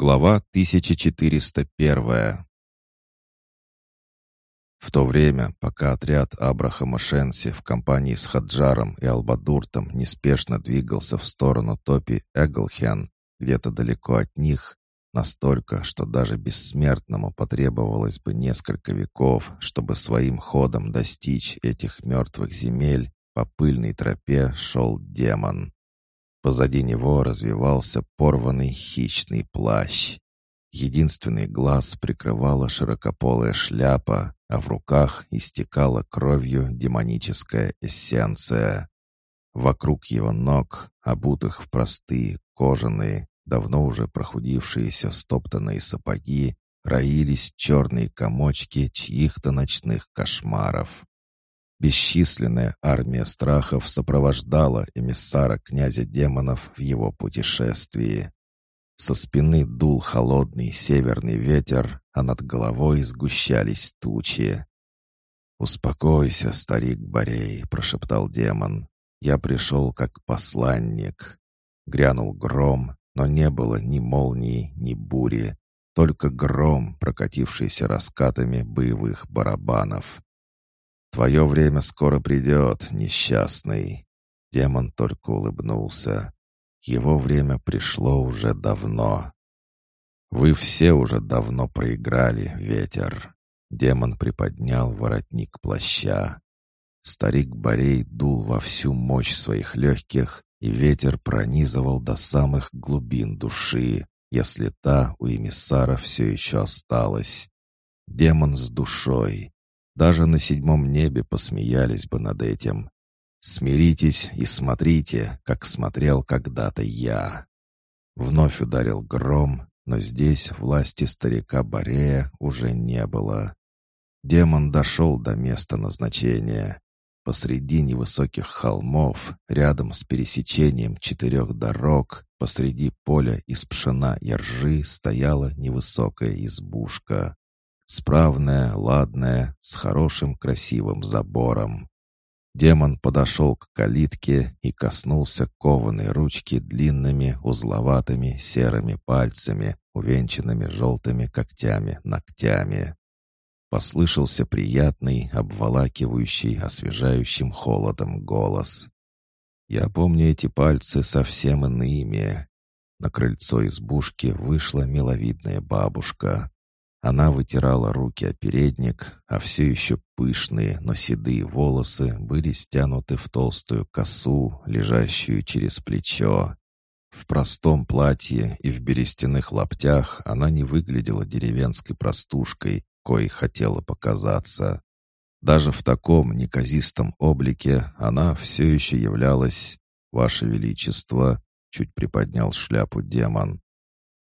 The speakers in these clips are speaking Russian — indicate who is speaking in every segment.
Speaker 1: Глава 1401 В то время, пока отряд Абрахама Шенси в компании с Хаджаром и Албадуртом неспешно двигался в сторону топи Эглхен, где-то далеко от них, настолько, что даже бессмертному потребовалось бы несколько веков, чтобы своим ходом достичь этих мертвых земель, по пыльной тропе шел демон. Позади него развивался порванный хищный плащ. Единственный глаз прикрывала широкополая шляпа, а в руках истекала кровью демоническая эссенция. Вокруг его ног, обутых в простые, кожаные, давно уже прохудившиеся стоптанные сапоги, роились черные комочки чьих-то ночных кошмаров. Бесчисленная армия страхов сопровождала эмиссара князя демонов в его путешествии. Со спины дул холодный северный ветер, а над головой сгущались тучи. «Успокойся, старик Борей», — прошептал демон. «Я пришел как посланник». Грянул гром, но не было ни молнии, ни бури, только гром, прокатившийся раскатами боевых барабанов. «Твое время скоро придет, несчастный». Демон только улыбнулся. Его время пришло уже давно. «Вы все уже давно проиграли, ветер». Демон приподнял воротник плаща. Старик Борей дул во всю мощь своих легких, и ветер пронизывал до самых глубин души, если та у эмиссара все еще осталась. Демон с душой, даже на седьмом небе посмеялись бы над этим. «Смиритесь и смотрите, как смотрел когда-то я». Вновь ударил гром, но здесь власти старика Борея уже не было. Демон дошел до места назначения. Посреди невысоких холмов, рядом с пересечением четырех дорог, посреди поля из пшена и ржи стояла невысокая избушка. Справная, ладная, с хорошим красивым забором. Демон подошел к калитке и коснулся кованой ручки длинными, узловатыми серыми пальцами, увенчанными желтыми когтями-ногтями. Послышался приятный, обволакивающий, освежающим холодом голос. «Я помню эти пальцы совсем иными». На крыльцо избушки вышла миловидная бабушка. Она вытирала руки о передник, а все еще пышные, но седые волосы были стянуты в толстую косу, лежащую через плечо. В простом платье и в берестяных лаптях она не выглядела деревенской простушкой, кой хотела показаться. Даже в таком неказистом облике она все еще являлась «Ваше Величество», — чуть приподнял шляпу демон.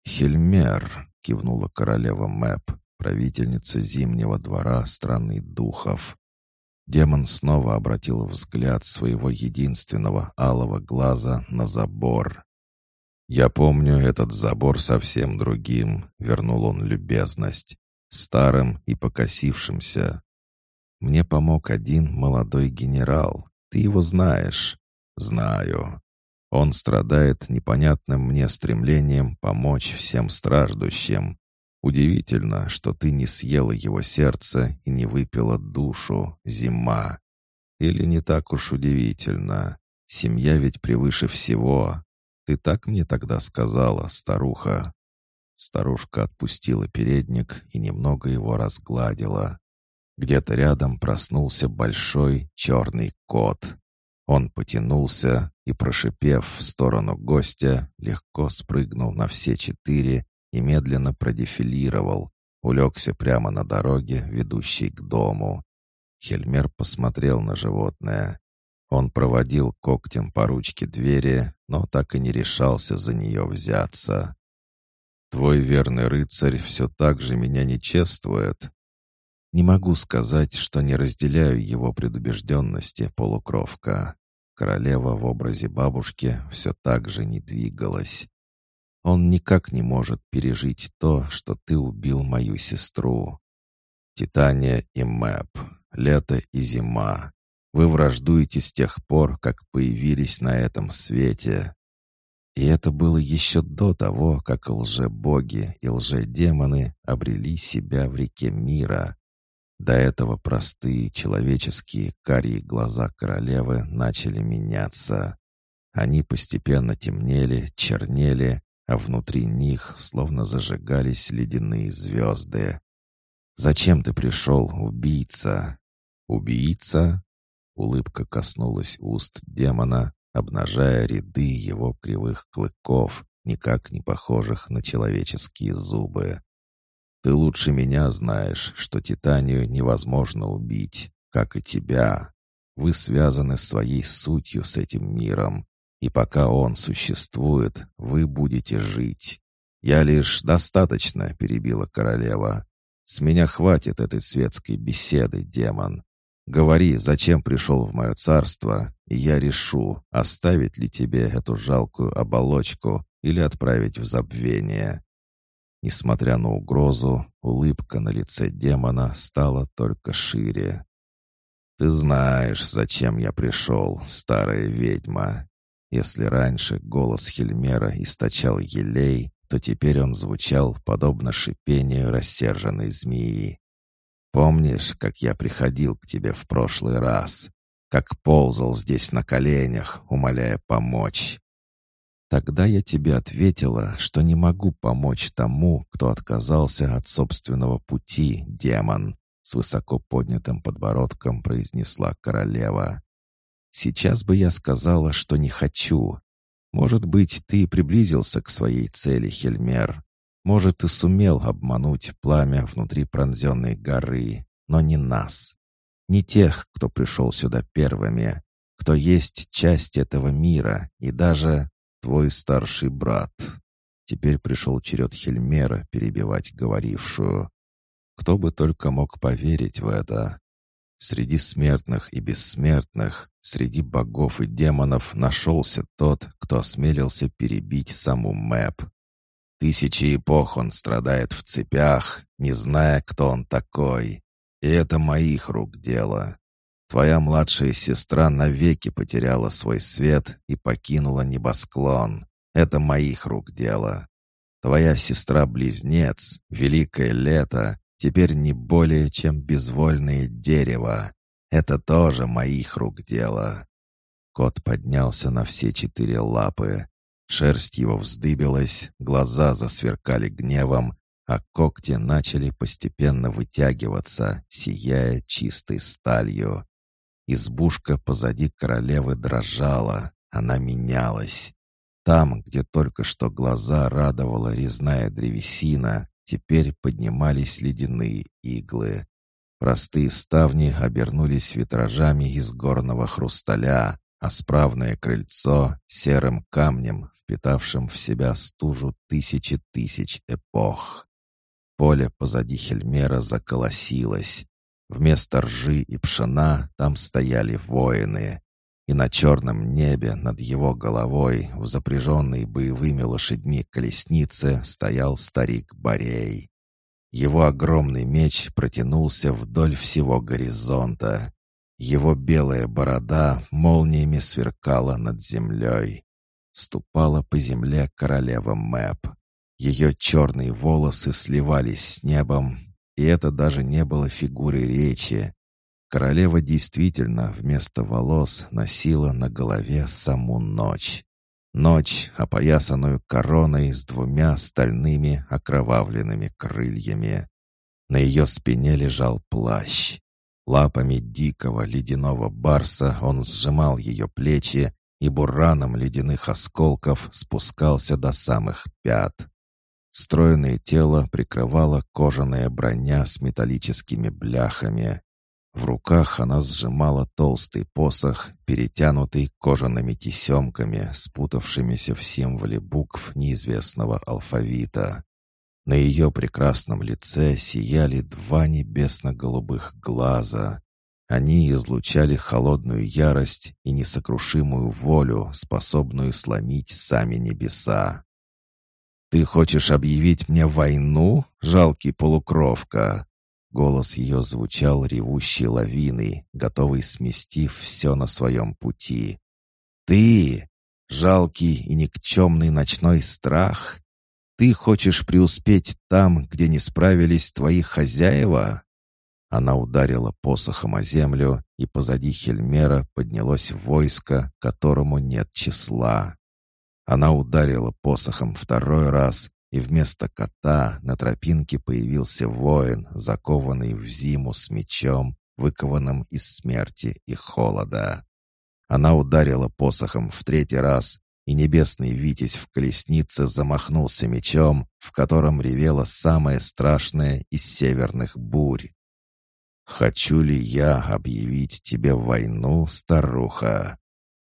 Speaker 1: «Хельмер», — кивнула королева Мэп, правительница зимнего двора страны духов. Демон снова обратил взгляд своего единственного алого глаза на забор. «Я помню этот забор совсем другим», — вернул он любезность, старым и покосившимся. «Мне помог один молодой генерал. Ты его знаешь?» «Знаю. Он страдает непонятным мне стремлением помочь всем страждущим. Удивительно, что ты не съела его сердце и не выпила душу, зима. Или не так уж удивительно. Семья ведь превыше всего. Ты так мне тогда сказала, старуха. Старушка отпустила передник и немного его разгладила. Где-то рядом проснулся большой черный кот. Он потянулся и, прошипев в сторону гостя, легко спрыгнул на все четыре и медленно продефилировал, улегся прямо на дороге, ведущей к дому. Хельмер посмотрел на животное. Он проводил когтем по ручке двери, но так и не решался за нее взяться. «Твой верный рыцарь все так же меня не чествует». «Не могу сказать, что не разделяю его предубежденности, полукровка. Королева в образе бабушки все так же не двигалась. Он никак не может пережить то, что ты убил мою сестру. Титания и Мэп, лето и зима. Вы враждуете с тех пор, как появились на этом свете. И это было еще до того, как лже-боги и лже-демоны обрели себя в реке мира. До этого простые человеческие карие глаза королевы начали меняться. Они постепенно темнели, чернели, а внутри них словно зажигались ледяные звезды. «Зачем ты пришел, убийца?» «Убийца?» Улыбка коснулась уст демона, обнажая ряды его кривых клыков, никак не похожих на человеческие зубы. «Ты лучше меня знаешь, что Титанию невозможно убить, как и тебя. Вы связаны своей сутью с этим миром, и пока он существует, вы будете жить. Я лишь достаточно, — перебила королева. С меня хватит этой светской беседы, демон. Говори, зачем пришел в мое царство, и я решу, оставить ли тебе эту жалкую оболочку или отправить в забвение. Несмотря на угрозу, улыбка на лице демона стала только шире. «Ты знаешь, зачем я пришел, старая ведьма. Если раньше голос Хельмера источал елей, то теперь он звучал подобно шипению рассерженной змеи. «Помнишь, как я приходил к тебе в прошлый раз? Как ползал здесь на коленях, умоляя помочь?» Тогда я тебе ответила, что не могу помочь тому, кто отказался от собственного пути, демон, с высоко поднятым подбородком произнесла королева. Сейчас бы я сказала, что не хочу. Может быть, ты приблизился к своей цели, Хельмер. Может, ты сумел обмануть пламя внутри пронзенной горы, но не нас. Не тех, кто пришел сюда первыми, кто есть часть этого мира, и даже твой старший брат. Теперь пришел черед Хельмера перебивать говорившую. Кто бы только мог поверить в это. Среди смертных и бессмертных, среди богов и демонов нашелся тот, кто осмелился перебить саму Мэп. Тысячи эпох он страдает в цепях, не зная, кто он такой. И это моих рук дело. Твоя младшая сестра навеки потеряла свой свет и покинула небосклон. Это моих рук дело. Твоя сестра-близнец, Великое Лето, теперь не более чем безвольное дерево. Это тоже моих рук дело». Кот поднялся на все четыре лапы. Шерсть его вздыбилась, глаза засверкали гневом, а когти начали постепенно вытягиваться, сияя чистой сталью. Избушка позади королевы дрожала, она менялась. Там, где только что глаза радовала резная древесина, Теперь поднимались ледяные иглы. Простые ставни обернулись витражами из горного хрусталя, а справное крыльцо — серым камнем, впитавшим в себя стужу тысячи тысяч эпох. Поле позади Хельмера заколосилось. Вместо ржи и пшена там стояли воины и на черном небе над его головой, в запряженной боевыми лошадьми колеснице, стоял старик Борей. Его огромный меч протянулся вдоль всего горизонта. Его белая борода молниями сверкала над землей. Ступала по земле королева Мэп. Ее черные волосы сливались с небом, и это даже не было фигурой речи. Королева действительно вместо волос носила на голове саму ночь. Ночь, опоясанную короной с двумя стальными окровавленными крыльями. На ее спине лежал плащ. Лапами дикого ледяного барса он сжимал ее плечи и бураном ледяных осколков спускался до самых пят. Стройное тело прикрывала кожаная броня с металлическими бляхами. В руках она сжимала толстый посох, перетянутый кожаными тесемками, спутавшимися в символе букв неизвестного алфавита. На ее прекрасном лице сияли два небесно-голубых глаза. Они излучали холодную ярость и несокрушимую волю, способную сломить сами небеса. «Ты хочешь объявить мне войну, жалкий полукровка?» Голос ее звучал ревущей лавиной, готовый сместив все на своем пути. «Ты! Жалкий и никчемный ночной страх? Ты хочешь преуспеть там, где не справились твои хозяева?» Она ударила посохом о землю, и позади Хельмера поднялось войско, которому нет числа. Она ударила посохом второй раз, и вместо кота на тропинке появился воин, закованный в зиму с мечом, выкованным из смерти и холода. Она ударила посохом в третий раз, и небесный Витязь в колеснице замахнулся мечом, в котором ревела самая страшная из северных бурь. «Хочу ли я объявить тебе войну, старуха?»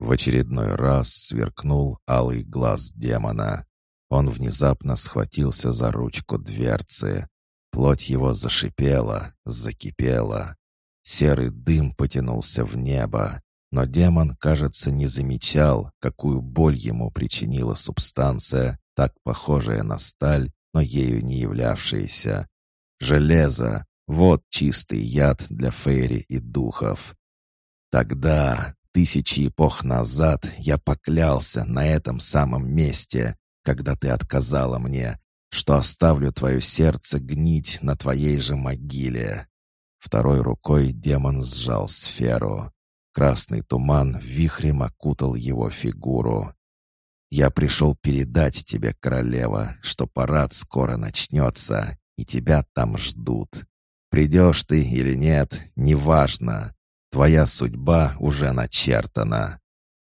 Speaker 1: В очередной раз сверкнул алый глаз демона. Он внезапно схватился за ручку дверцы. Плоть его зашипела, закипела. Серый дым потянулся в небо, но демон, кажется, не замечал, какую боль ему причинила субстанция, так похожая на сталь, но ею не являвшаяся. Железо, вот чистый яд для фейри и духов. Тогда, тысячи эпох назад, я поклялся на этом самом месте, когда ты отказала мне, что оставлю твое сердце гнить на твоей же могиле. Второй рукой демон сжал сферу. Красный туман вихрем окутал его фигуру. «Я пришел передать тебе, королева, что парад скоро начнется, и тебя там ждут. Придешь ты или нет, неважно. Твоя судьба уже начертана».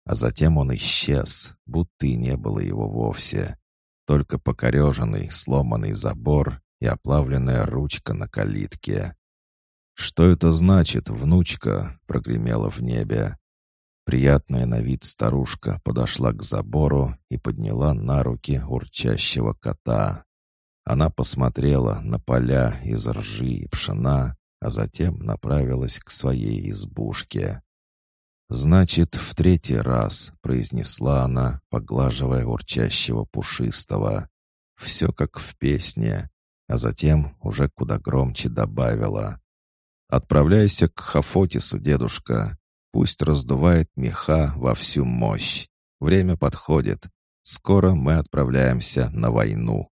Speaker 1: А затем он исчез, будто и не было его вовсе. Только покореженный, сломанный забор и оплавленная ручка на калитке. «Что это значит, внучка?» — прогремела в небе. Приятная на вид старушка подошла к забору и подняла на руки урчащего кота. Она посмотрела на поля из ржи и пшена, а затем направилась к своей избушке. «Значит, в третий раз», — произнесла она, поглаживая урчащего пушистого. «Все как в песне», а затем уже куда громче добавила. «Отправляйся к Хафотису, дедушка. Пусть раздувает меха во всю мощь. Время подходит. Скоро мы отправляемся на войну».